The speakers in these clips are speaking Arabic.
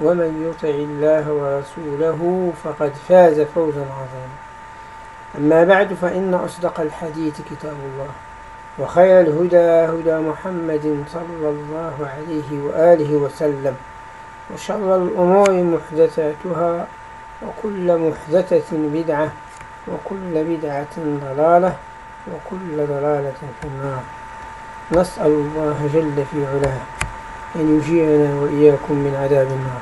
ومن يطع الله ورسوله فقد فاز فوزا عظيما. أما بعد فإن أصدق الحديث كتاب الله وخير الهدى هدى محمد صلى الله عليه وآله وسلم وشر الأمور محدثاتها وكل محدثة بدعة وكل بدعة ضلالة وكل ضلالة في النار. نسأل الله جل في علاه. أن يجيرنا وإياكم من عذاب النار.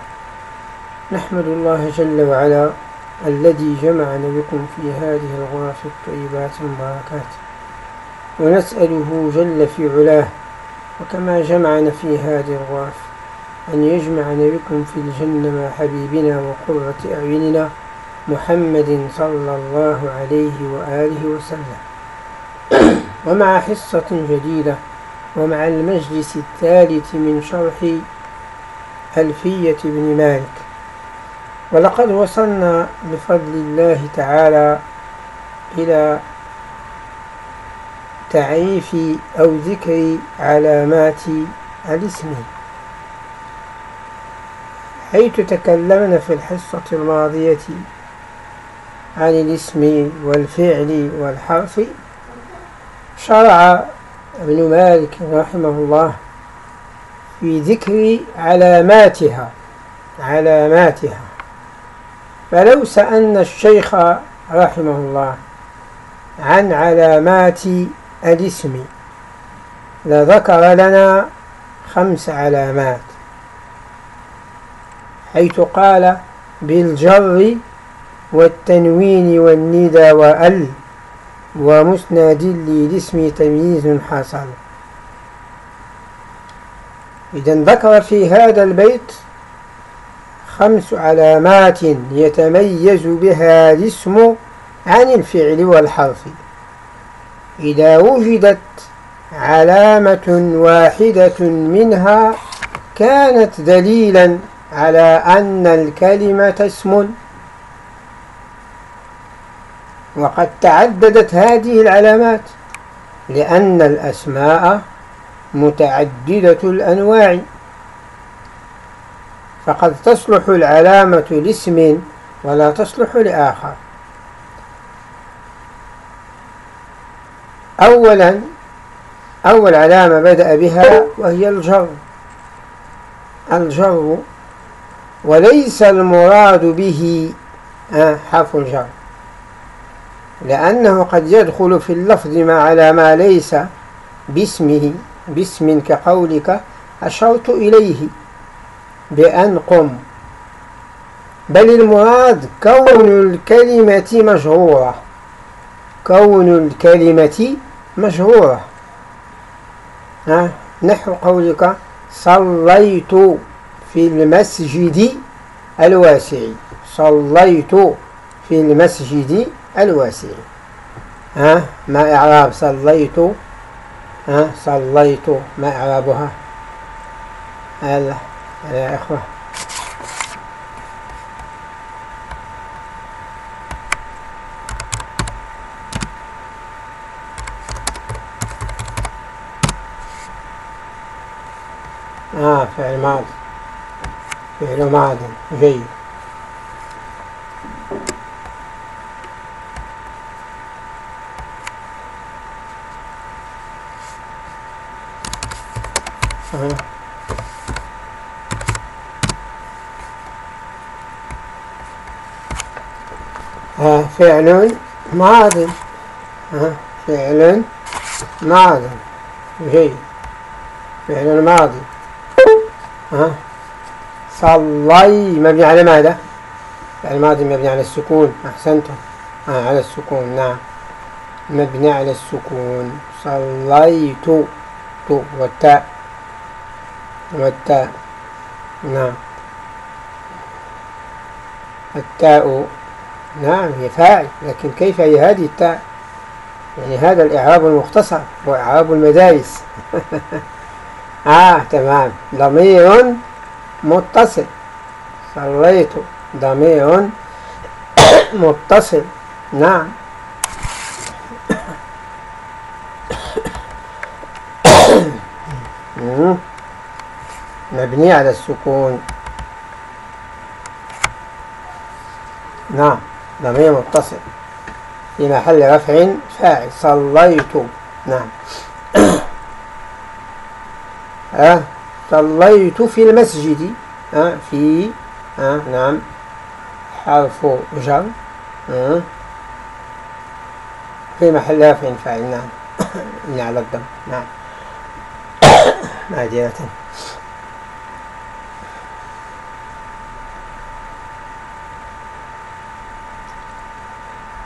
نحمد الله جل وعلا الذي جمعنا بكم في هذه الغرف الطيبات المباركات ونسأله جل في علاه وكما جمعنا في هذه الغرف أن يجمعنا بكم في الجنة مع حبيبنا وقرة أعيننا محمد صلى الله عليه وآله وسلم. ومع حصة جديدة ومع المجلس الثالث من شرح ألفية بن مالك. ولقد وصلنا بفضل الله تعالى إلى تعريف أو ذكر علامات الاسم. حيث تكلمنا في الحصة الماضية عن الاسم والفعل والحرف شرع ابن مالك رحمه الله في ذكر علاماتها علاماتها. فلو سألنا الشيخ رحمه الله عن علامات الاسم لذكر لنا خمس علامات. حيث قال بالجر والتنوين والندى وأل ومسند للاسم تمييز حصل إذا ذكر في هذا البيت خمس علامات يتميز بها الاسم عن الفعل والحرف. إذا وجدت علامة واحدة منها كانت دليلا على أن الكلمة اسم وقد تعددت هذه العلامات لأن الأسماء متعددة الأنواع. فقد تصلح العلامة لاسم ولا تصلح لآخر. أولا أول علامة بدأ بها وهي الجر. الجر وليس المراد به حرف الجر. لأنه قد يدخل في اللفظ ما على ما ليس باسمه باسم كقولك أشرت إليه بأن قم. بل المراد كون الكلمة مشهورة كون الكلمة مشهورة نحو قولك صليت في المسجد الواسع. صليت في المسجد الواسع ها؟ ما إعراب صليت ها؟ صليت ما إعرابها. هذا يا إخوة. آه فعل ماضي. فعل ماضي. جيد. آه. آه فعل ماض آه فعل ماذا جيد فعل الماضي ها صلي. مبني على ماذا؟ الماضي مبني على السكون. أحسنتم. آه على السكون. نعم. مبني على السكون. صليت. تو. والتاء. والتاء. نعم. التاء نعم هي فاعل لكن كيف هي هذه التاء؟ يعني هذا الإعراب المختصر هو إعراب المدارس. آه تمام. ضمير متصل. صليت. ضمير متصل. نعم. مبني على السكون. نعم ضمير متصل. في محل رفع فاعل. صليت. نعم. أه صليت في المسجد. أه في أه نعم. حرف جر. أه في محل رفع فاعل. نعم. على الضم. نعم. معذرة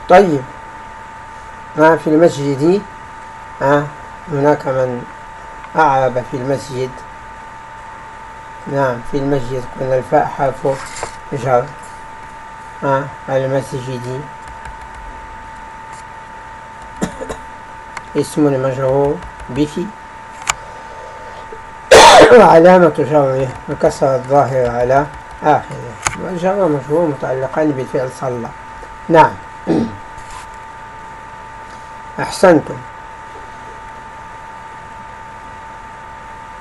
طيب. ما في المسجد هناك من أعرب في المسجد. نعم في المسجد قلنا الفاء حرف جر المسجد. اسم مجرور بفي وعلامة جره الكسر الظاهر على آخره. والجر مجرور متعلقان بالفعل صلى. نعم. أحسنتم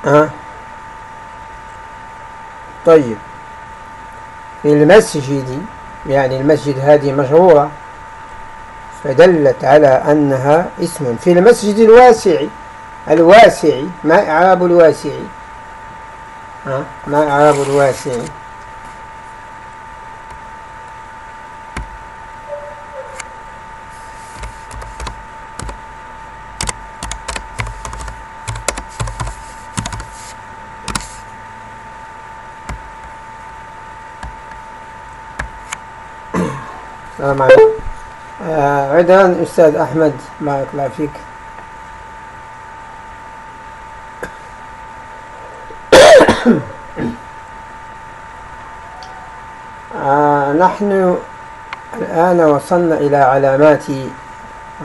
أه. طيب. المسجد يعني المسجد هذه مشهورة فدلت على أنها اسم. في المسجد الواسع الواسع ما إعراب الواسع. أه؟ ما إعراب الواسع السلام عليكم عدان أستاذ أحمد بارك الله فيك. آه نحن الآن وصلنا إلى علامات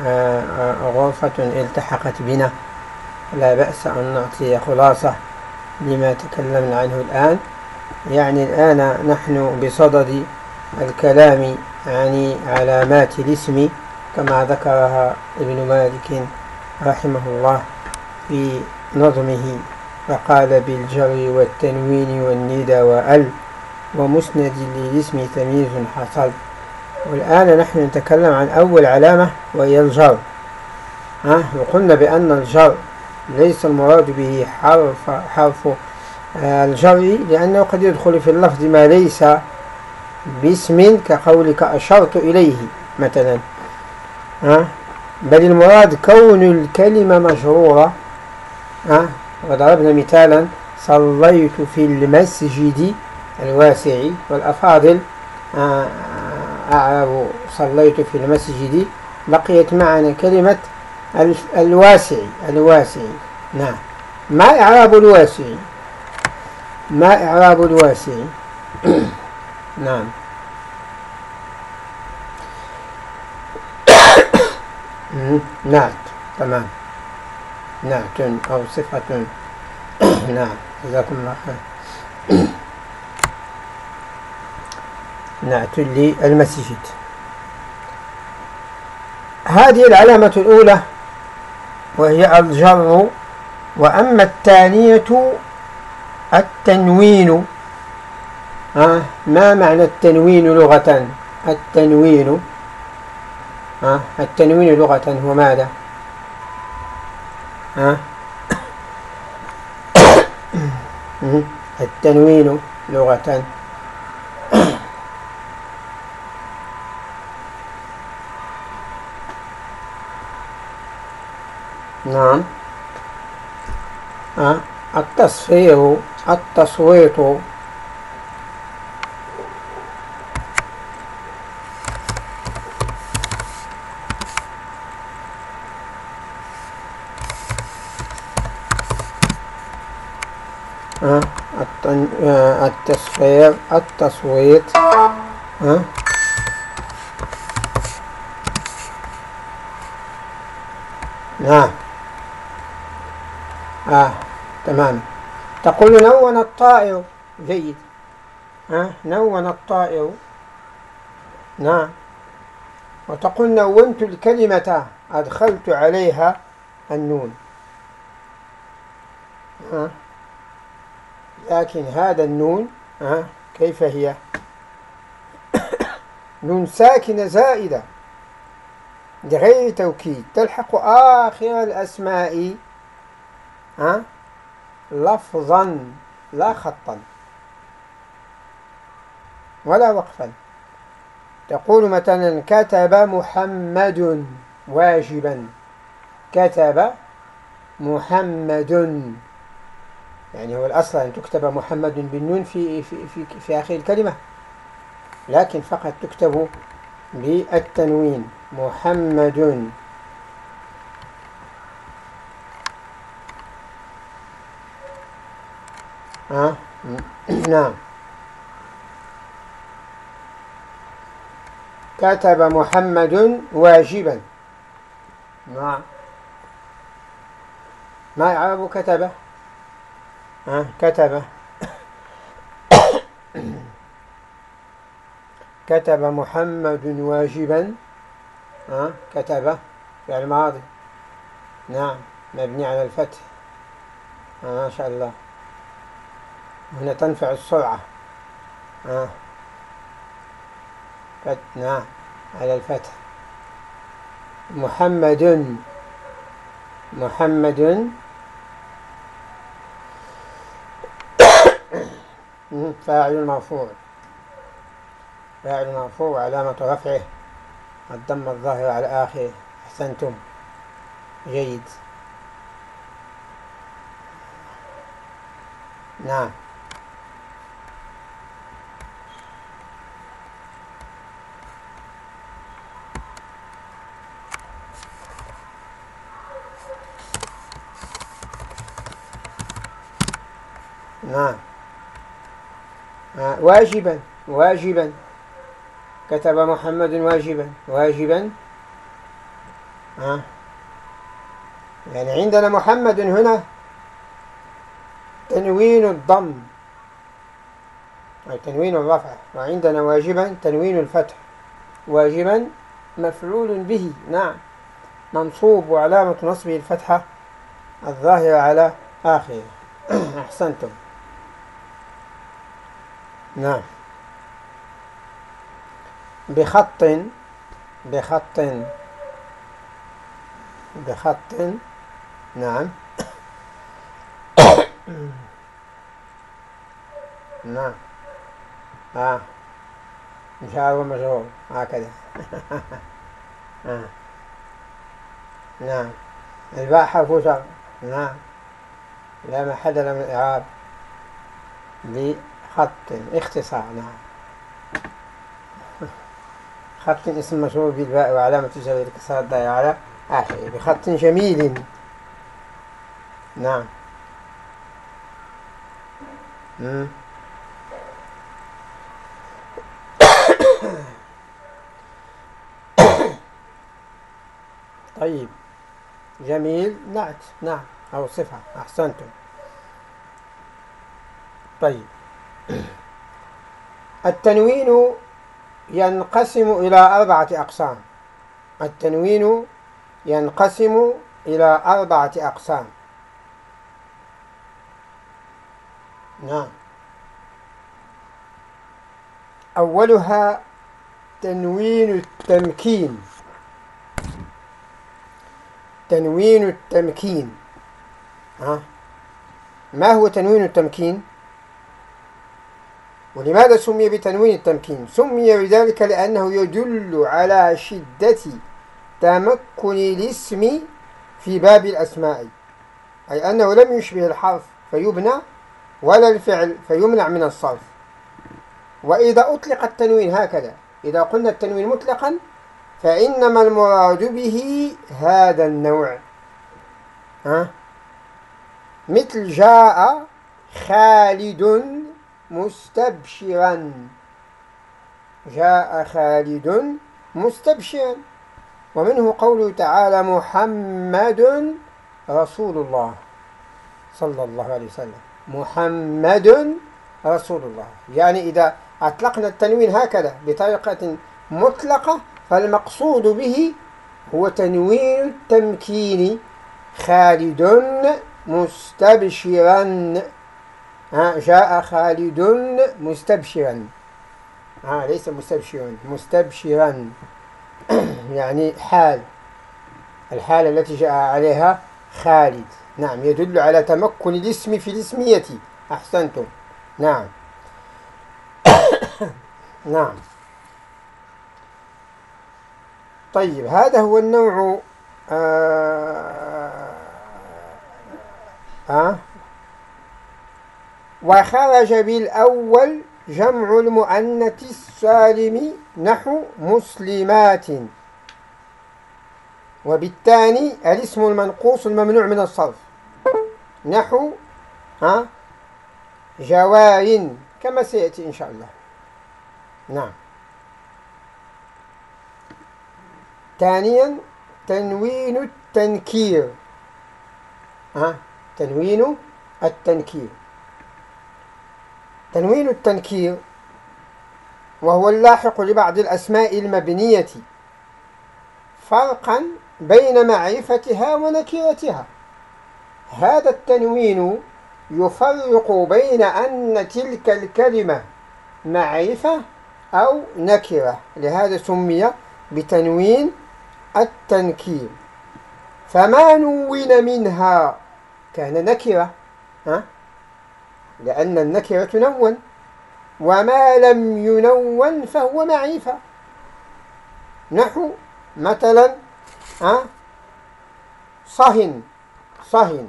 آه غرفة التحقت بنا. لا بأس أن نعطي خلاصة لما تكلمنا عنه الآن. يعني الآن نحن بصدد الكلام عن علامات الاسم. كما ذكرها ابن مالك رحمه الله في نظمه فقال بالجر والتنوين والندى وأل ومسند للاسم تمييز حصل. والآن نحن نتكلم عن أول علامة وهي الجر. ها وقلنا بأن الجر ليس المراد به حرف حرف آه، الجر لأنه قد يدخل في اللفظ ما ليس باسم كقولك أشرت إليه مثلا. بل المراد كون الكلمة مجرورة ها؟ وضربنا مثالا صليت في المسجد الواسع والأفاضل أعرب صليت في المسجد بقيت معنا كلمة الواسع الواسع. نعم. ما إعراب الواسع؟ ما إعراب الواسع؟ نعم. نعت تمام. نعت أو صفة. نعم جزاكم الله خير. نعت للمسجد هذه العلامة الأولى وهي الجر وأما الثانية التنوين. ها ما معنى التنوين لغة التنوين. التنوين لغة هو ماذا؟ التنوين لغة. نعم. التصفير التصويت. التصفير التصويت؟ نعم. آه تمام. تقول نون الطائر جيد. آه نون الطائر. نعم. وتقول نونت الكلمة أدخلت عليها النون. آه لكن هذا النون آه كيف هي؟ نون ساكنة زائدة. لغير توكيد تلحق آخر الأسماء ها لفظا لا خطا. ولا وقفا. تقول مثلا كتب محمد واجبا. كتب محمد يعني هو الأصل أن تكتب محمد بالنون في, في, في, في آخر الكلمة. لكن فقط تكتب بالتنوين. محمد. آه. نعم. كتب محمد واجبا. نعم. ما يعرب كتب آه. كتب. كتب محمد واجبا. ها كتب فعل ماضي نعم مبني على الفتح. ما شاء الله. هنا تنفع السرعة. آه. على الفتح. محمد محمد فاعل مرفوع. فاعل مرفوع وعلامة رفعه. الضم الظاهر على آخره. أحسنتم. جيد. نعم. نعم. واجبا واجبا. كتب محمد واجبا واجبا. ها يعني عندنا محمد هنا تنوين الضم أي تنوين الرفع. وعندنا واجبا تنوين الفتح. واجبا مفعول به. نعم. منصوب وعلامة نصبه الفتحة الظاهرة على آخره. أحسنتم. نعم. بخط بخط بخط نعم. نعم. آه. مشار ومجرور هكذا. آه. نعم. الباء حرف نعم. لا محل له من الإعراب بخط اختصار نعم. خط اسم مشهور بالباء وعلامة جر الكسر الدائرة على آخره. بخط جميل. نعم. مم. طيب. جميل. نعت. نعم. أو صفة. أحسنتم. طيب. التنوين ينقسم إلى أربعة أقسام. التنوين ينقسم إلى أربعة أقسام. نعم. أولها تنوين التمكين. تنوين التمكين. ها؟ ما هو تنوين التمكين؟ ولماذا سمي بتنوين التمكين؟ سمي بذلك لأنه يدل على شدة تمكن الاسم في باب الأسماء أي أنه لم يشبه الحرف فيبنى ولا الفعل فيمنع من الصرف. وإذا أطلق التنوين هكذا إذا قلنا التنوين مطلقا فإنما المراد به هذا النوع. ها؟ مثل جاء خالد مستبشرا. جاء خالد مستبشرا. ومنه قوله تعالى محمد رسول الله صلى الله عليه وسلم. محمد رسول الله. يعني إذا أطلقنا التنوين هكذا بطريقة مطلقة فالمقصود به هو تنوين التمكين. خالد مستبشرا. جاء خالد مستبشرا. آه ليس مستبشرا مستبشرا. يعني حال الحالة التي جاء عليها خالد. نعم يدل على تمكن الاسم في الاسمية. أحسنتم. نعم. نعم. طيب هذا هو النوع آه آه وخرج بالأول جمع المؤنث السالم نحو مسلمات. وبالثاني الاسم المنقوص الممنوع من الصرف. نحو ها جوار كما سيأتي إن شاء الله. نعم. ثانيا تنوين التنكير. ها تنوين التنكير. تنوين التنكير وهو اللاحق لبعض الأسماء المبنية فرقا بين معرفتها ونكرتها هذا التنوين يفرق بين أن تلك الكلمة معرفة أو نكرة لهذا سمي بتنوين التنكير. فما نون منها؟ كان نكرة ها؟ لأن النكرة تنون وما لم ينون فهو معرفة نحو مثلا ها صهن صهن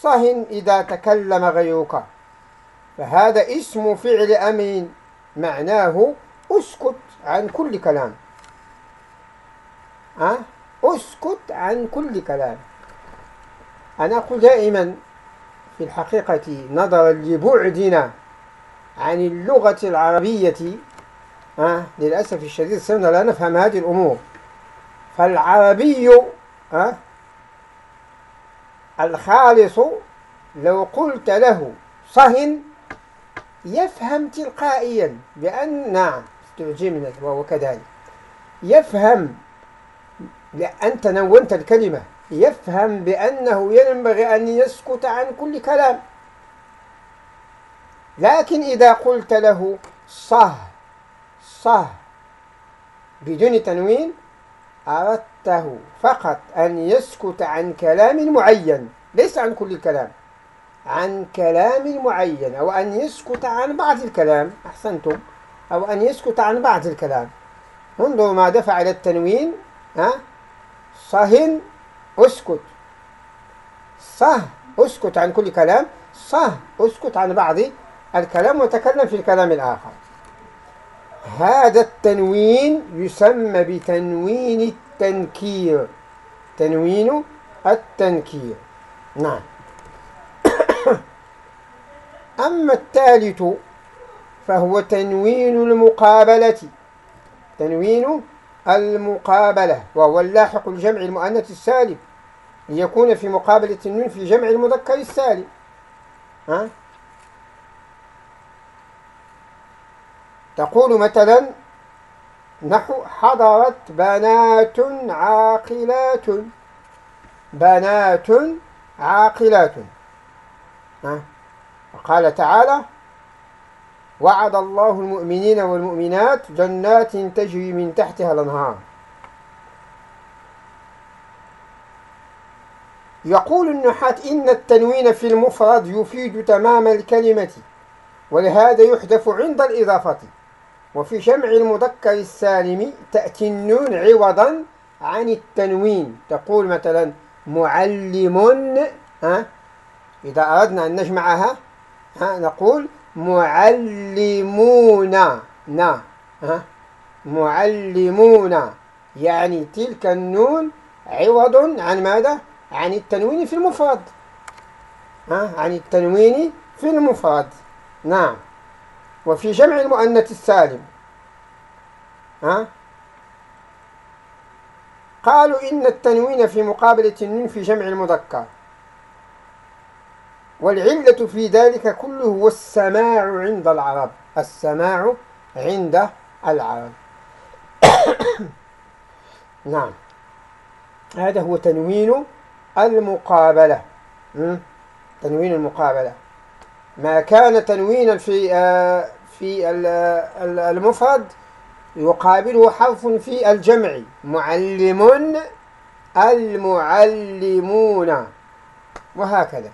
صهن إذا تكلم غيرك. فهذا اسم فعل أمر معناه أسكت عن كل كلام. أه؟ أسكت عن كل كلام. أنا أقول دائما في الحقيقة نظرا لبعدنا عن اللغة العربية أه؟ للأسف الشديد صرنا لا نفهم هذه الأمور فالعربي أه؟ الخالص لو قلت له صهن يفهم تلقائيا بأن نعم استعجمنا وهو كذلك يفهم أنت نونت الكلمة يفهم بأنه ينبغي أن يسكت عن كل كلام. لكن إذا قلت له صه صه بدون تنوين أردته فقط أن يسكت عن كلام معين ليس عن كل الكلام عن كلام معين أو أن يسكت عن بعض الكلام أحسنتم أو أن يسكت عن بعض الكلام. انظروا ما دفع إلى التنوين ها؟ صهن اسكت. صه اسكت عن كل كلام. صه اسكت عن بعض الكلام وتكلم في الكلام الآخر. هذا التنوين يسمى بتنوين التنكير. تنوين التنكير. نعم. أما الثالث فهو تنوين المقابلة. تنوين المقابلة وهو اللاحق الجمع المؤنث السالم ليكون في مقابلة النون في جمع المذكر السالم ها؟ تقول مثلا نحو حضرت بنات عاقلات بنات عاقلات ها؟ وقال تعالى وعد الله المؤمنين والمؤمنات جنات تجري من تحتها الأنهار. يقول النحاة إن التنوين في المفرد يفيد تمام الكلمة ولهذا يحذف عند الإضافة. وفي جمع المذكر السالم تأتي النون عوضا عن التنوين. تقول مثلا معلم ها؟ إذا أردنا أن نجمعها ها؟ نقول معلمون. نا. ها معلمون. يعني تلك النون عوض عن ماذا؟ عن التنوين في المفرد. ها عن التنوين في المفرد. نعم. وفي جمع المؤنث السالم. ها قالوا إن التنوين في مقابلة النون في جمع المذكر. والعلة في ذلك كله هو السماع عند العرب. السماع عند العرب. نعم. هذا هو تنوين المقابلة. تنوين المقابلة. ما كان تنوينا في آه، في المفرد يقابله حرف في الجمع. معلم المعلمون. وهكذا.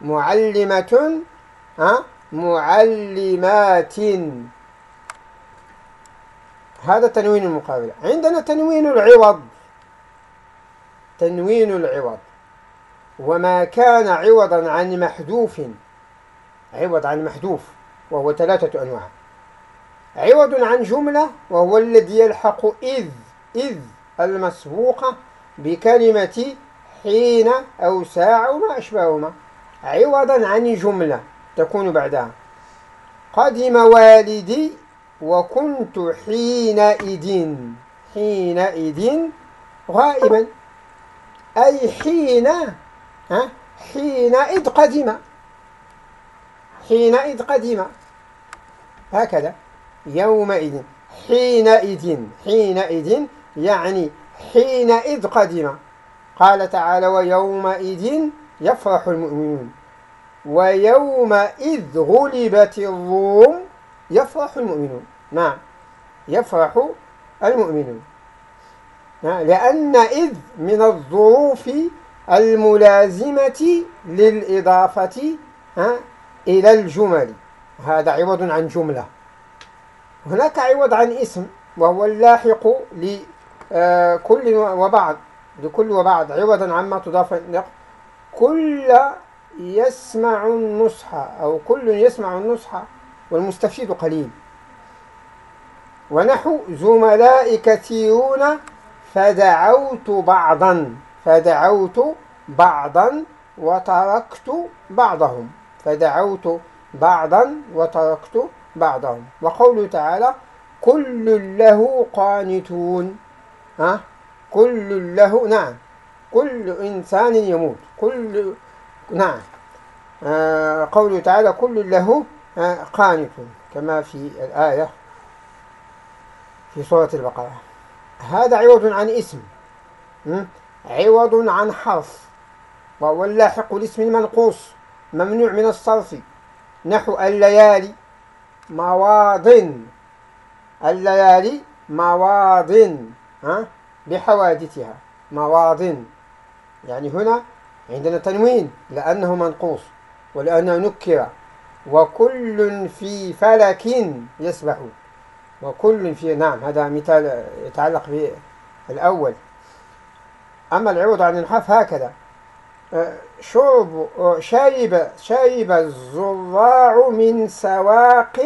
معلمة ها؟ معلمات. هذا تنوين المقابلة. عندنا تنوين العوض. تنوين العوض. وما كان عوضا عن محذوف. عوض عن محذوف وهو ثلاثة أنواع. عوض عن جملة وهو الذي يلحق إذ إذ المسبوقة بكلمة حين أو ساعة وما أشبههما عوضا عن جملة تكون بعدها. قدم والدي وكنت حينئذ حينئذ غائبا. أي حين ها؟ حينئذ قدم حينئذ قدم هكذا. يومئذ. حينئذ. حينئذ يعني حينئذ قدم قال تعالى ويومئذ يفرح المؤمنون. ويومئذ غلبت الروم يفرح المؤمنون. نعم يفرح المؤمنون. نعم. لأن إذ من الظروف الملازمة للإضافة إلى الجمل. هذا عوض عن جملة. هناك عوض عن اسم وهو اللاحق لكل وبعض لكل وبعض. عوضا عما تضاف كل يسمع النصح أو كل يسمع النصح والمستفيد قليل. ونحو زملاء كثيرون فدعوت بعضا فدعوت بعضا وتركت بعضهم. فدعوت بعضا وتركت بعضهم. وقوله تعالى كل له قانتون. ها؟ كل له نعم. كل إنسان يموت. كل نعم. آه قوله تعالى كل له آه قانت كما في الآية في سورة البقرة. هذا عوض عن اسم عوض عن حرف. وهو اللاحق الاسم المنقوص ممنوع من الصرف. نحو الليالي مواضن الليالي مواضن ها؟ بحوادثها مواضن يعني هنا عندنا تنوين لأنه منقوص ولأنه نكر وكل في فلك يسبحون وكل في نعم هذا مثال يتعلق بالأول. أما العوض عن الحرف هكذا. شرب شايب شايب الزراع من سواق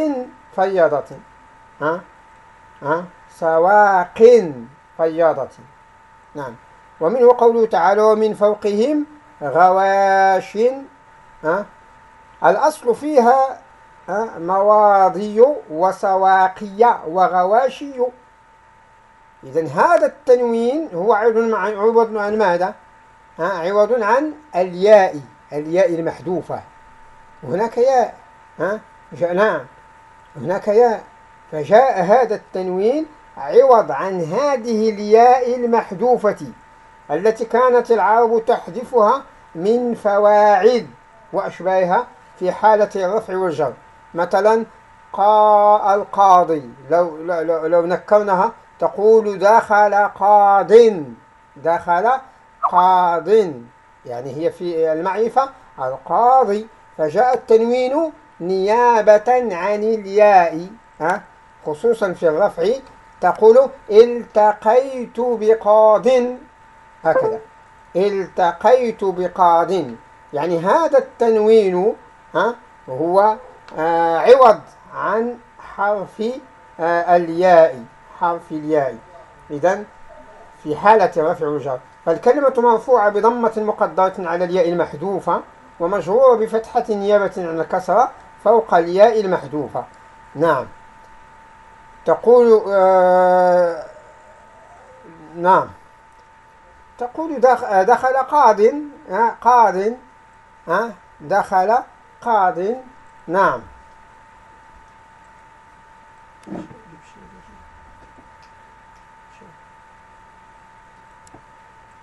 فياضة ها؟ ها؟ سواق فياضة نعم. ومنه قوله تعالى ومن فوقهم غواش الأصل فيها مواضي وسواقية وغواشي إذا هذا التنوين هو عوض عن ماذا؟ عوض عن الياء الياء المحذوفة. هناك ياء نعم. هناك ياء. فجاء هذا التنوين عوض عن هذه الياء المحذوفة. التي كانت العرب تحذفها من فواعد وأشباهها في حالة الرفع والجر. مثلا قاء القاضي. لو, لو, لو نكرناها تقول دخل قاض. دخل قاض. يعني هي في المعرفة القاضي. فجاء التنوين نيابة عن الياء خصوصا في الرفع تقول التقيت بقاض. هكذا. التقيت بقاض. يعني هذا التنوين ها هو آه عوض عن حرف آه الياء حرف الياء. إذا في حالة رفع الجر. فالكلمة مرفوعة بضمة مقدرة على الياء المحذوفة ومجرورة بفتحة نيابة عن الكسرة فوق الياء المحذوفة. نعم. تقول آه نعم. تقول دخل قاض قاض دخل قاض. نعم.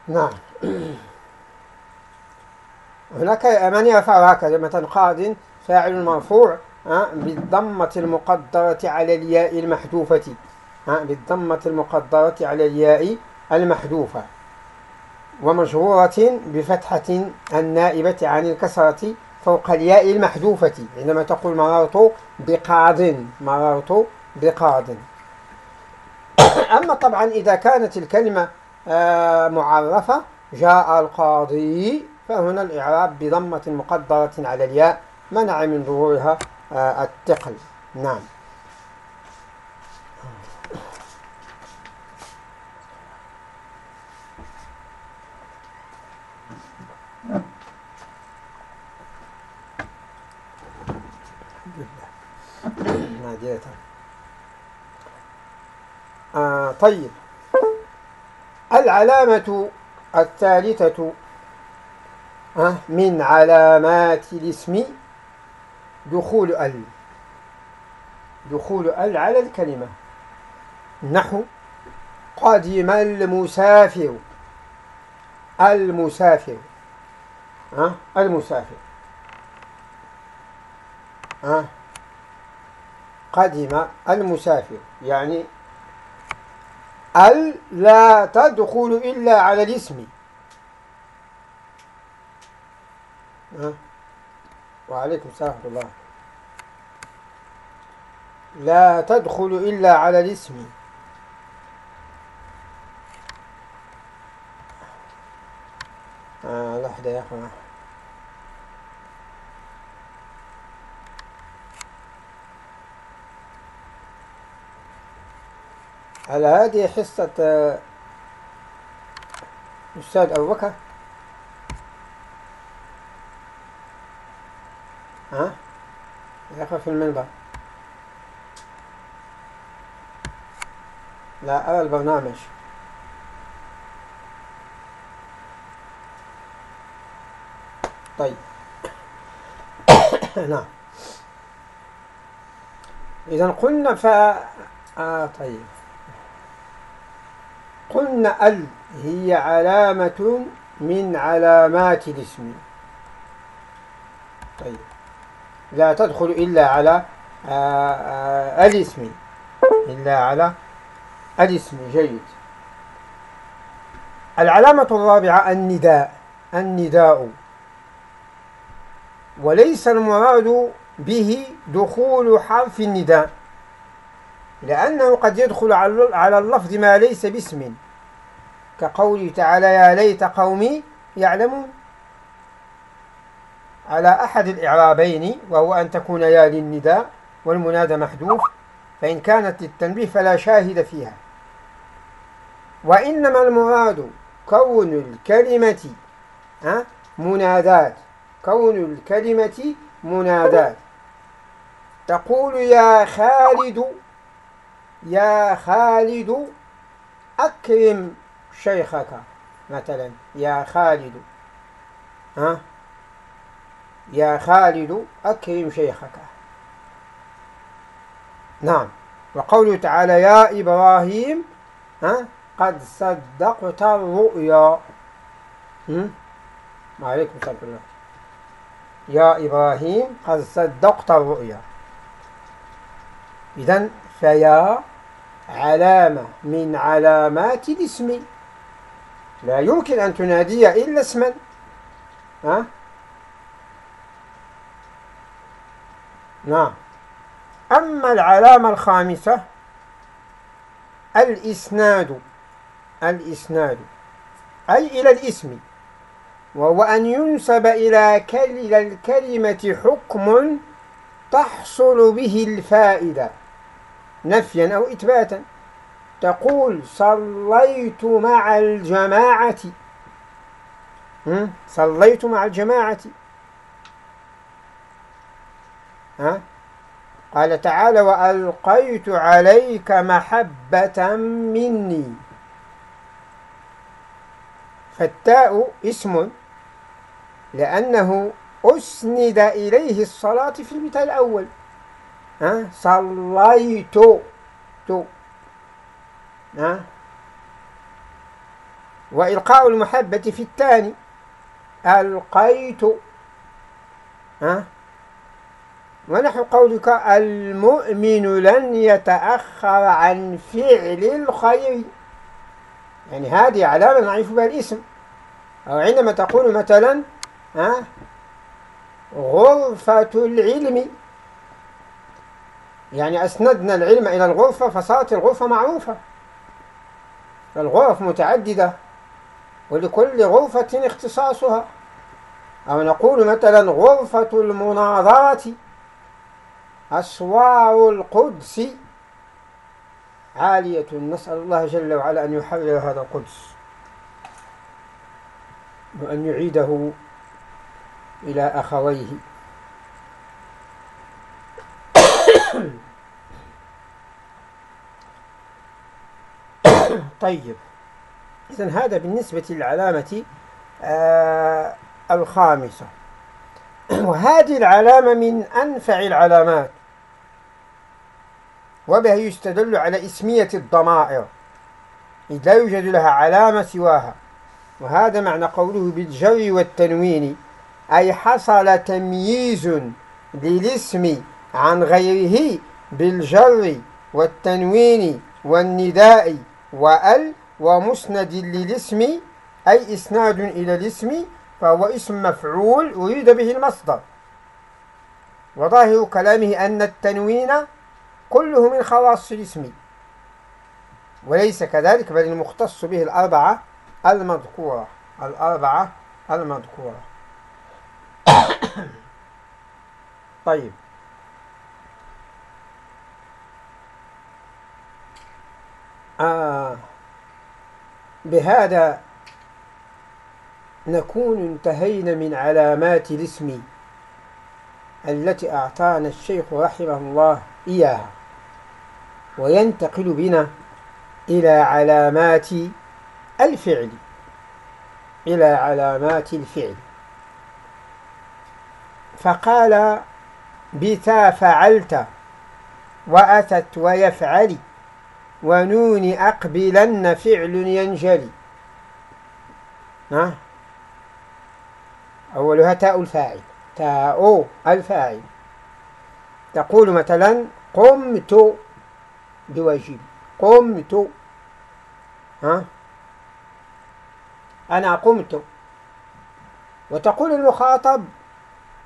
نعم. هناك من يرفع هكذا؟ مثلا قاض فاعل مرفوع بالضمة المقدرة على الياء المحذوفة بالضمة المقدرة على الياء المحذوفة. ومجرورة بفتحة النائبة عن الكسرة فوق الياء المحذوفة عندما تقول مررت بقاض مررت بقاض. أما طبعا إذا كانت الكلمة آه، معرفة جاء القاضي فهنا الإعراب بضمة مقدرة على الياء منع من ظهورها آه، الثقل نعم. آه طيب. العلامة الثالثة آه من علامات الاسم دخول ال. دخول ال على الكلمة. نحو قدم المسافر. المسافر آه المسافر. آه قدم المسافر يعني ال لا تدخل إلا على الاسم. وعليكم السلام ورحمة الله. لا تدخل إلا على الاسم آه لحظة يا أخوان على هذه حصة آه، أستاذ أبو بكر. ها؟ يا أخي في المنبر. لا أرى البرنامج. طيب. نعم. إذا قلنا ف آه طيب. قلنا ال هي علامة من علامات الاسم. طيب. لا تدخل إلا على آه، آه، الاسم. إلا على الاسم جيد. العلامة الرابعة النداء. النداء. وليس المراد به دخول حرف النداء لأنه قد يدخل على اللفظ ما ليس باسم. كقوله تعالى يا ليت قومي يعلمون. على أحد الإعرابين وهو أن تكون يا للنداء والمنادى محذوف فإن كانت للتنبيه فلا شاهد فيها. وإنما المراد كون الكلمة منادات. كون الكلمة منادات. تقول يا خالد يا خالد أكرم شيخك مثلا يا خالد. ها؟ يا خالد أكرم شيخك. نعم. وقوله تعالى يا إبراهيم ها؟ قد صدقت الرؤيا. عليكم السلام الله. يا إبراهيم قد صدقت الرؤيا. إذن فيا علامة من علامات الاسم. لا يمكن أن تنادي إلا اسما. ها؟ نعم. أما العلامة الخامسة الإسناد. الإسناد. أي إلى الاسم. وهو أن ينسب إلى الكلمة حكم تحصل به الفائدة نفيا أو إثباتا. تقول صليت مع الجماعة. صليت مع الجماعة. ها؟ قال تعالى وألقيت عليك محبة مني. فالتاء اسم لأنه أسند إليه الصلاة في المثال الأول. ها؟ صليت. تو. وإلقاء المحبة في الثاني. ألقيت. ها؟ ونحو قولك المؤمن لن يتأخر عن فعل الخير. يعني هذه علامة نعرف بها الاسم أو عندما تقول مثلا ها؟ غرفة العلم. يعني أسندنا العلم إلى الغرفة فصارت الغرفة معروفة. فالغرف متعددة ولكل غرفة اختصاصها. أو نقول مثلا غرفة المناظرة أسوار القدس. عالية نسأل الله جل وعلا أن يحرر هذا القدس وأن يعيده إلى أخويه طيب. إذن هذا بالنسبة للعلامة آه الخامسة. وهذه العلامة من أنفع العلامات. وبها يستدل على اسمية الضمائر. إذ لا يوجد لها علامة سواها. وهذا معنى قوله بالجر والتنوين. أي حصل تمييز للاسم عن غيره بالجر والتنوين والنداء. وأل ومسند للاسم أي إسناد إلى الاسم فهو اسم مفعول أريد به المصدر. وظاهر كلامه أن التنوين كله من خواص الاسم. وليس كذلك بل المختص به الأربعة المذكورة. الأربعة المذكورة. طيب. بهذا نكون انتهينا من علامات الاسم التي أعطانا الشيخ رحمه الله إياها وينتقل بنا إلى علامات الفعل إلى علامات الفعل. فقال بتا فعلت وأتت ويفعل ونون أقبلن فعل ينجلي. ها؟ أولها تاء الفاعل. تاء الفاعل. تقول مثلا قمت بواجب قمت. ها؟ أنا قمت. وتقول المخاطب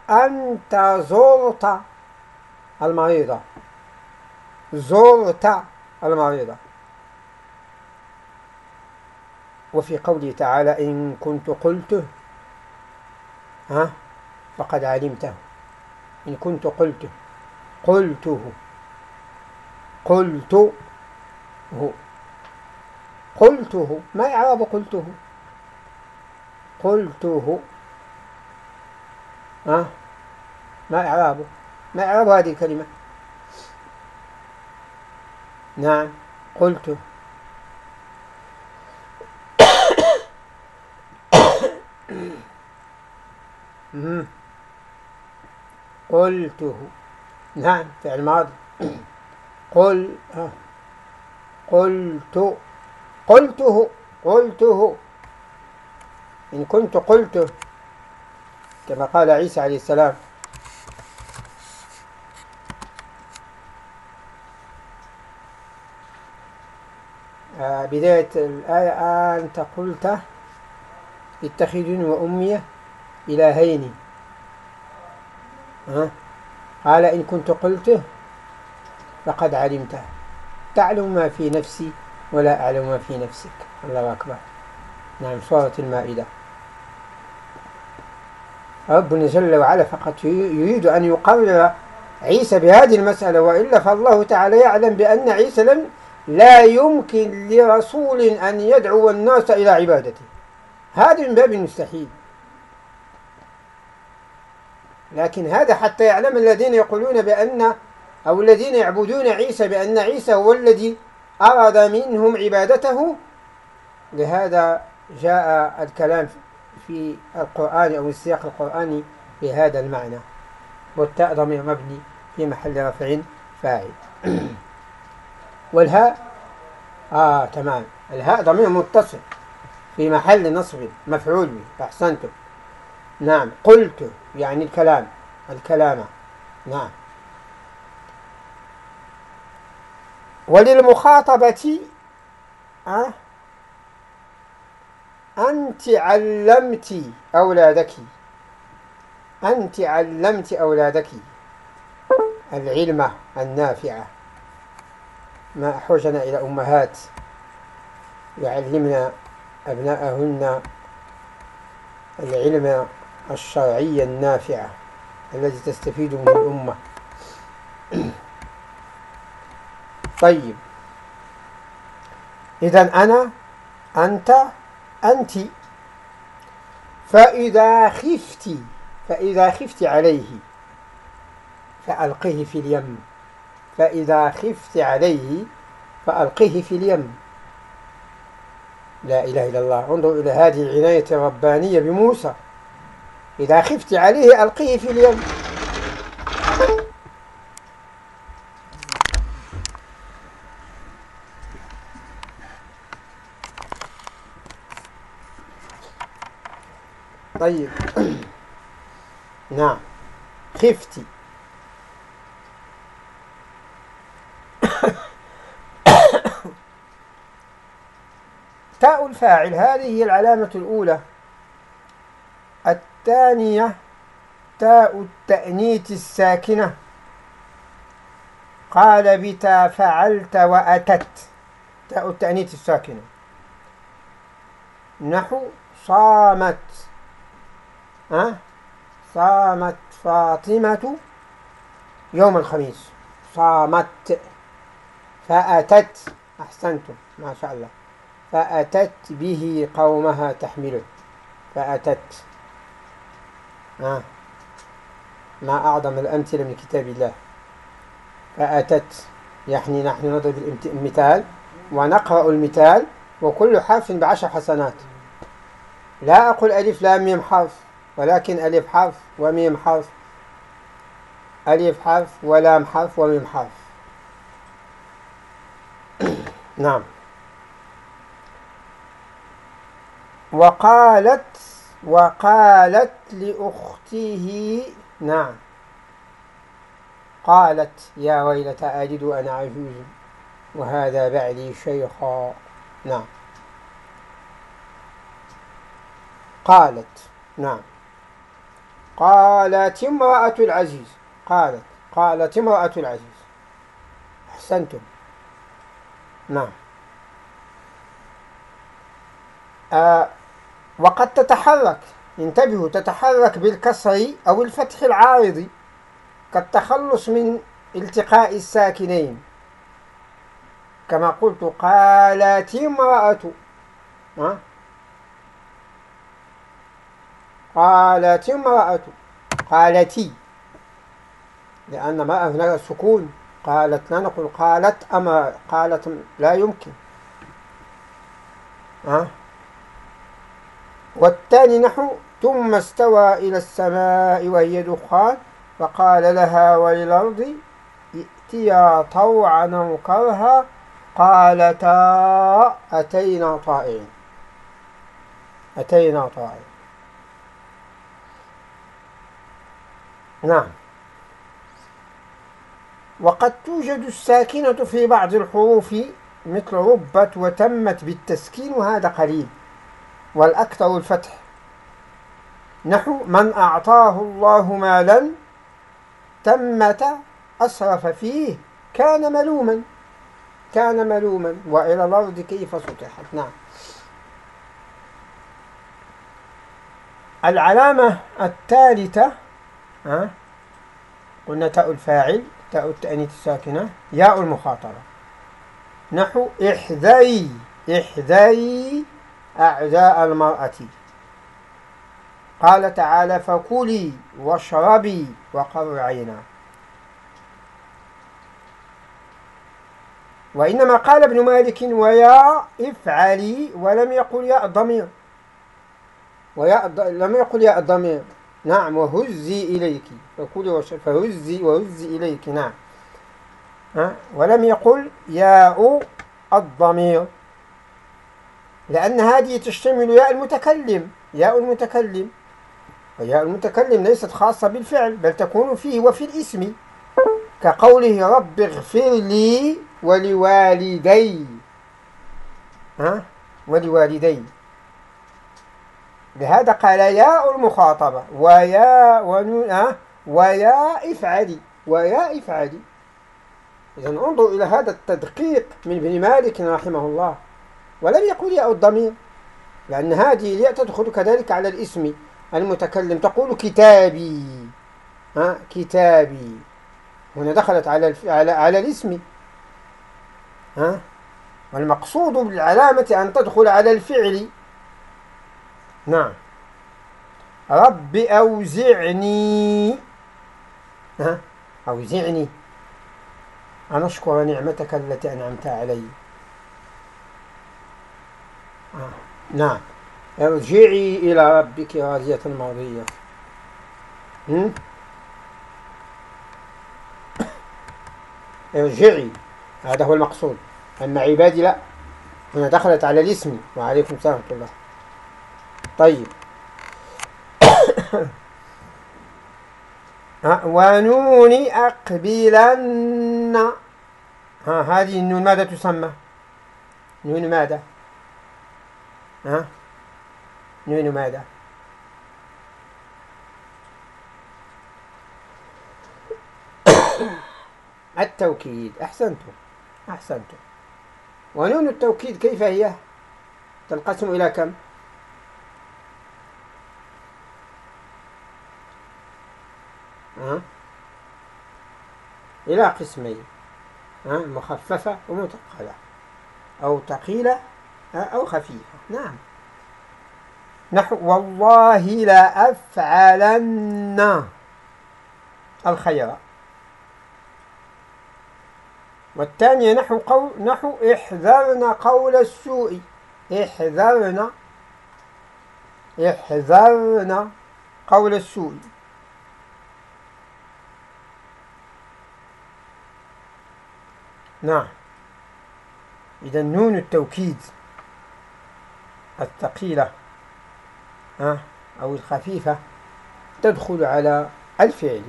أنت زرت المريضة. زرت المريضة وفي قوله تعالى إن كنت قلته ها فقد علمته. إن كنت قلته قلته قلت هو قلته ما إعراب قلته؟ قلته ها ما إعرابه ما إعراب هذه الكلمة؟ نعم. قلت. قلته. نعم. فعل ماضي قل. قلت. قلته. قلته. إن كنت قلته. كما قال عيسى عليه السلام. بداية الآية أنت قلت اتخذني وأمي إلهين. قال إن كنت قلته فقد علمته تعلم ما في نفسي ولا أعلم ما في نفسك. الله أكبر. نعم سورة المائدة. ربنا جل وعلا فقط يريد أن يقرر عيسى بهذه المسألة وإلا فالله تعالى يعلم بأن عيسى لم لا يمكن لرسول أن يدعو الناس إلى عبادته. هذا من باب المستحيل لكن هذا حتى يعلم الذين يقولون بأن أو الذين يعبدون عيسى بأن عيسى هو الذي أراد منهم عبادته. لهذا جاء الكلام في القرآن أو السياق القرآني بهذا المعنى. والتاء ضمير مبني في محل رفع فاعل. والهاء آه تمام. الهاء ضمير متصل في محل نصب مفعول به أحسنتم. نعم. قلت يعني الكلام الكلام. نعم. وللمخاطبة أه أنت علمت أولادك. أنت علمت أولادك. العلم النافعة ما أحوجنا إلى أمهات يعلمن أبناءهن العلم الشرعي النافع الذي تستفيد منه الأمة. طيب. إذا أنا أنت أنت. فإذا خفت فإذا خفت عليه فألقه في اليم. فإذا خفت عليه فألقه في اليم. لا إله إلا الله. انظر إلى هذه العناية الربانية بموسى. إذا خفت عليه ألقيه في اليم. طيب. نعم. خفتي. تاء الفاعل هذه هي العلامة الأولى. الثانية تاء التأنيث الساكنة. قال بتا فعلت وأتت. تاء التأنيث الساكنة. نحو صامت. أه؟ صامت فاطمة يوم الخميس. صامت فأتت. أحسنتم ما شاء الله. فأتت به قومها تحمله. فأتت. آه. ما أعظم الأمثلة من كتاب الله. فأتت. يعني نحن نضرب المثال ونقرأ المثال وكل حرف بعشر حسنات. لا أقول ألف لام ميم حرف ولكن ألف حرف وميم حرف. ألف حرف ولام حرف وميم حرف. نعم. وقالت وقالت لأخته نعم. قالت يا ويلتى أجد أنا عجوز وهذا بعلي شيخا. نعم. قالت نعم. قالت امرأة العزيز. قالت قالت امرأة العزيز. أحسنتم. نعم. آه وقد تتحرك. انتبهوا تتحرك بالكسر أو الفتح العارض كالتخلص من التقاء الساكنين. كما قلت قالت امرأة قالت امرأة قالتي لأن ما هناك سكون. قالت لا نقول قالت أما قالت لا يمكن. أه؟ والثاني نحو ثم استوى إلى السماء وهي دخان فقال لها وللأرض ائتيا طوعا أو كرها قالتا أتينا طائعين. أتينا طائعين. نعم. وقد توجد الساكنة في بعض الحروف مثل ربت وتمت بالتسكين وهذا قليل. والأكثر الفتح. نحو من أعطاه الله مالا تمت أسرف فيه كان ملوما. كان ملوما. وإلى الأرض كيف سطحت؟ نعم. العلامة الثالثة ها؟ قلنا تاء الفاعل تاء التأنيث الساكنة ياء المخاطرة. نحو احذري احذري أعداء المرأة. قال تعالى فكلي واشربي وقر عينا وإنما قال ابن مالك ويا افعلي ولم يقل يا الضمير ويا لم يقل يا الضمير نعم وهزي إليك. فكلي فهزي وهزي إليك. نعم. ها؟ ولم يقل ياء الضمير. لأن هذه تشتمل ياء المتكلم. ياء المتكلم. وياء المتكلم ليست خاصة بالفعل بل تكون فيه وفي الاسم. كقوله رب اغفر لي ولوالدي. ها؟ ولوالدي. لهذا قال ياء المخاطبة. ويا ونون ها؟ ويا افعلي ويا افعلي إذا انظر إلى هذا التدقيق من ابن مالك رحمه الله. ولم يقل ياء الضمير لأن هذه الياء تدخل كذلك على الاسم المتكلم تقول كتابي. ها؟ كتابي. هنا دخلت على. على على الاسم. ها؟ والمقصود بالعلامة أن تدخل على الفعل. نعم. رب أوزعني. ها؟ أوزعني. أن أشكر نعمتك التي أنعمت علي. نعم. ارجعي إلى ربك راضية مرضية ارجعي. هذا هو المقصود. أما عبادي لا. هنا دخلت على الاسم. وعليكم السلام ورحمة الله. طيب. ونون أقبلن. ها هذه النون ماذا تسمى؟ نون ماذا؟ ها؟ نون ماذا؟ التوكيد أحسنتم أحسنتم. ونون التوكيد كيف هي؟ تنقسم إلى كم؟ إلى قسمين ها؟ مخففة ومثقلة أو ثقيلة أو خفيفة نعم. نحو والله لأفعلن الخير. والثانية نحو قول نحو احذرن قول السوء. احذرن احذرن قول السوء. نعم. إذا نون التوكيد. الثقيلة أو الخفيفة تدخل على الفعل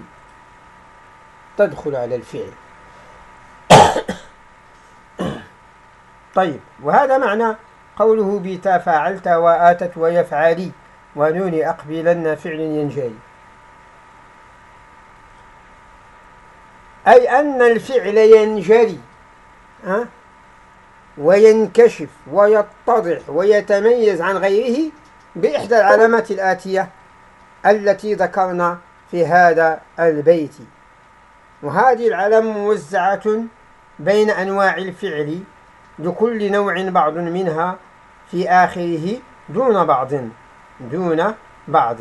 تدخل على الفعل طيب وهذا معنى قوله بتا فعلت وآتت ويفعلي ونون أقبلن فعل ينجلي أي أن الفعل ينجلي أه؟ وينكشف ويتضح ويتميز عن غيره بإحدى العلامات الآتية التي ذكرنا في هذا البيت. وهذه العلامة موزعة بين أنواع الفعل لكل نوع بعض منها في آخره دون بعض دون بعض.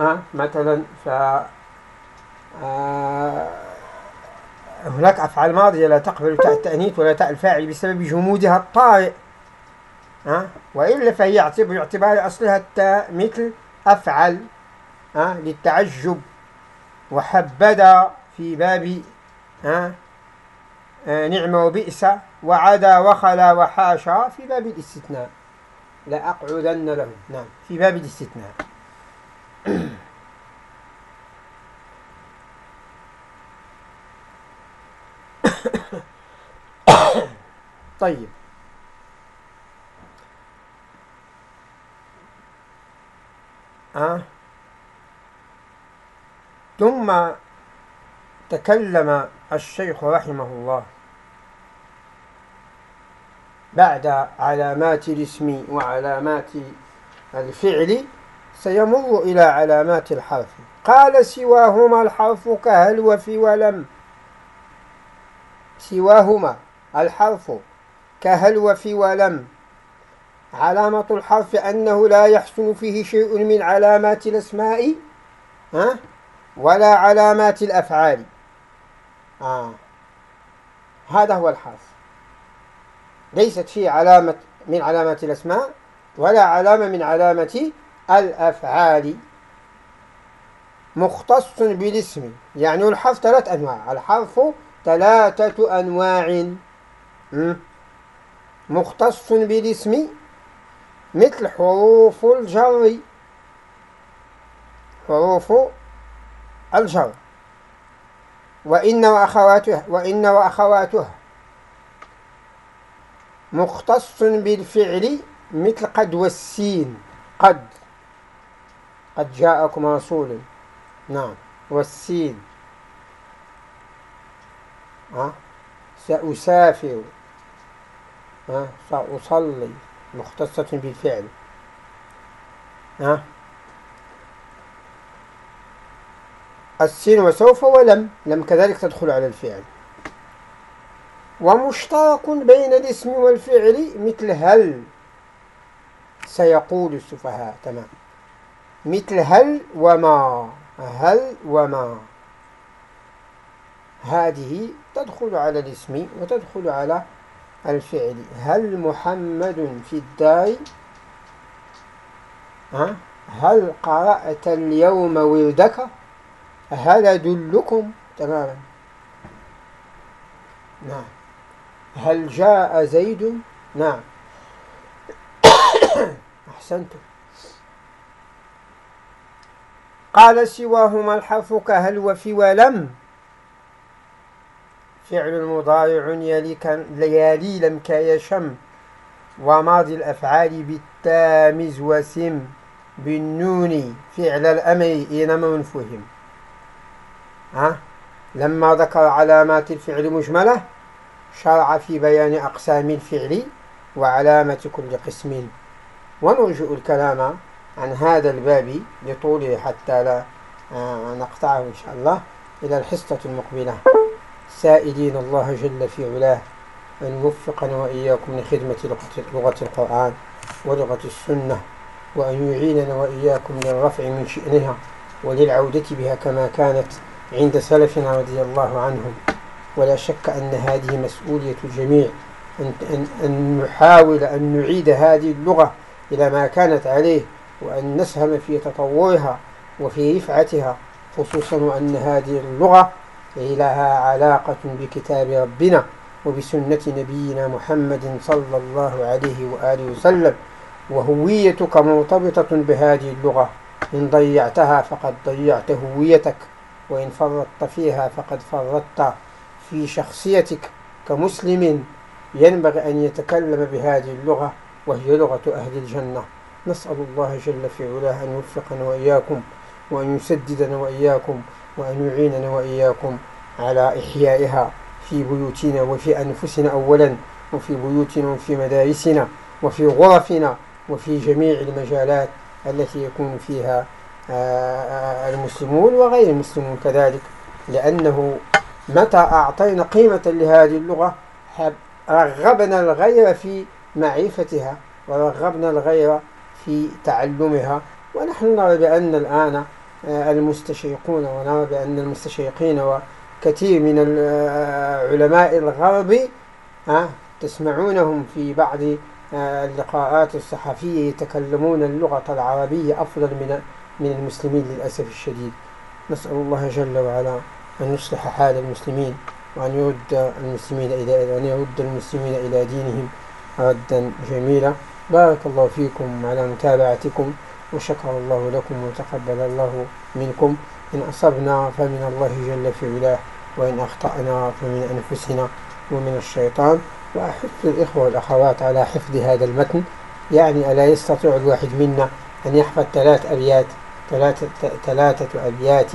أه مثلا ف هناك أفعال ماضية لا تقبل تاء التأنيث ولا تاء الفاعل بسبب جمودها الطارئ أه؟ وإلا فهي باعتبار أصلها التاء مثل أفعل أه؟ للتعجب وحبذا في باب أه؟ أه نعم وبئس وعدا وخلا وحاشا في باب الاستثناء لأقعدن له نعم في باب الاستثناء طيب. أه؟ ثم تكلم الشيخ رحمه الله بعد علامات الاسم وعلامات الفعل سيمر إلى علامات الحرف. قال سواهما الحرف كهل وفي ولم. سواهما الحرف كهل وفي ولم. علامة الحرف أنه لا يحسن فيه شيء من علامات الأسماء ها؟ ولا علامات الأفعال. آه. هذا هو الحرف. ليست فيه علامة من علامات الأسماء ولا علامة من علامة الأفعال. مختص بالاسم. يعني الحرف ثلاث أنواع. الحرف ثلاثة أنواع. مختص بالاسم مثل حروف الجر. حروف الجر. وإن وأخواتها وإن وأخواتها. مختص بالفعل مثل قد والسين. قد. قد جاءكم رسول. نعم. والسين. ها؟ سأسافر. ها سأصلي مختصة بالفعل. ها؟ السين وسوف ولم لم كذلك تدخل على الفعل. ومشترك بين الاسم والفعل مثل هل سيقول السفهاء. تمام. مثل هل وما هل وما. هذه تدخل على الاسم وتدخل على الفعل. هل محمد في الدار هل قرأت اليوم وردك؟ هل أدلكم؟ تماما. نعم. هل جاء زيد؟ نعم. أحسنتم. قال سواهما الحرف كهل وفي ولم. فعل مضارع يلي لم كيشم وماضي الأفعال بالتامز وسم. بالنون فعل الأمر إنما فهم. ها؟ لما ذكر علامات الفعل مجملة شرع في بيان أقسام الفعل وعلامة كل قسم. ونرجئ الكلام عن هذا الباب لطوله حتى لا آه، نقطعه إن شاء الله. إلى الحصة المقبلة. سائلين الله جل في علاه أن يوفقنا وإياكم لخدمة لغة القرآن ولغة السنة وأن يعيننا وإياكم للرفع من شأنها وللعودة بها كما كانت عند سلفنا رضي الله عنهم. ولا شك أن هذه مسؤولية الجميع أن, أن, أن نحاول أن نعيد هذه اللغة إلى ما كانت عليه وأن نسهم في تطورها وفي رفعتها خصوصا وأن هذه اللغة لها علاقة بكتاب ربنا وبسنة نبينا محمد صلى الله عليه وآله وسلم وهويتك مرتبطة بهذه اللغة. إن ضيعتها فقد ضيعت هويتك وإن فرطت فيها فقد فرطت في شخصيتك. كمسلم ينبغي أن يتكلم بهذه اللغة وهي لغة أهل الجنة. نسأل الله جل في علاه أن يوفقنا وإياكم وأن يسددنا وإياكم وأن يعيننا وإياكم على إحيائها في بيوتنا وفي أنفسنا أولا وفي بيوتنا وفي مدارسنا وفي غرفنا وفي جميع المجالات التي يكون فيها آه، المسلمون وغير المسلمون كذلك. لأنه متى أعطينا قيمة لهذه اللغة رغبنا الغير في معرفتها ورغبنا الغير في تعلمها. ونحن نرى بأن الآن آه، المستشرقون ونرى بأن المستشرقين وكثير من آه، علماء الغرب تسمعونهم في بعض اللقاءات الصحفية يتكلمون اللغة العربية أفضل من من المسلمين للأسف الشديد. نسأل الله جل وعلا أن يصلح حال المسلمين وأن يرد المسلمين إلى أن يرد المسلمين إلى دينهم ردا جميلا. بارك الله فيكم على متابعتكم. وشكر الله لكم وتقبل الله منكم. إن أصبنا فمن الله جل في علاه وإن أخطأنا فمن أنفسنا ومن الشيطان. وأحث الإخوة والأخوات على حفظ هذا المتن. يعني ألا يستطيع الواحد منا أن يحفظ ثلاث أبيات ثلاثة, ثلاثة أبيات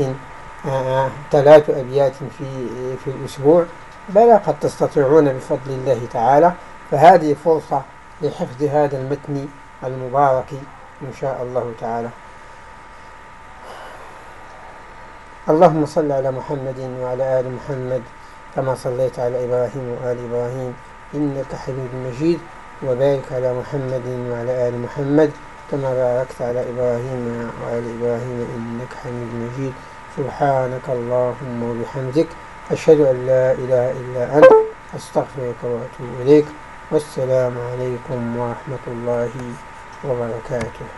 ثلاث أبيات في في الأسبوع. بلى قد تستطيعون بفضل الله تعالى. فهذه فرصة لحفظ هذا المتن المبارك. إن شاء الله تعالى. اللهم صل على محمد وعلى آل محمد كما صليت على إبراهيم وآل إبراهيم إنك حميد مجيد وبارك على محمد وعلى آل محمد كما باركت على إبراهيم وآل إبراهيم إنك حميد مجيد. سبحانك اللهم وبحمدك أشهد أن لا إله إلا أنت أستغفرك وأتوب إليك. والسلام عليكم ورحمة الله wabarakatuh